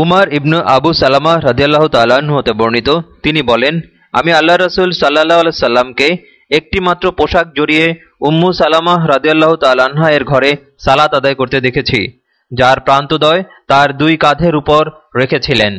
উমার ইবনু আবু সালামা রাজিয়াল্লাহ তাল্লাহ্ন হতে বর্ণিত। তিনি বলেন, আমি আল্লাহ রসুল সাল্লাহ সাল্লামকে একটি মাত্র পোশাক জড়িয়ে উম্মু সালামাহ রাজিয়াল্লাহ তালাহা এর ঘরে সালাত আদায় করতে দেখেছি, যার প্রান্তদয় তার দুই কাঁধের উপর রেখেছিলেন।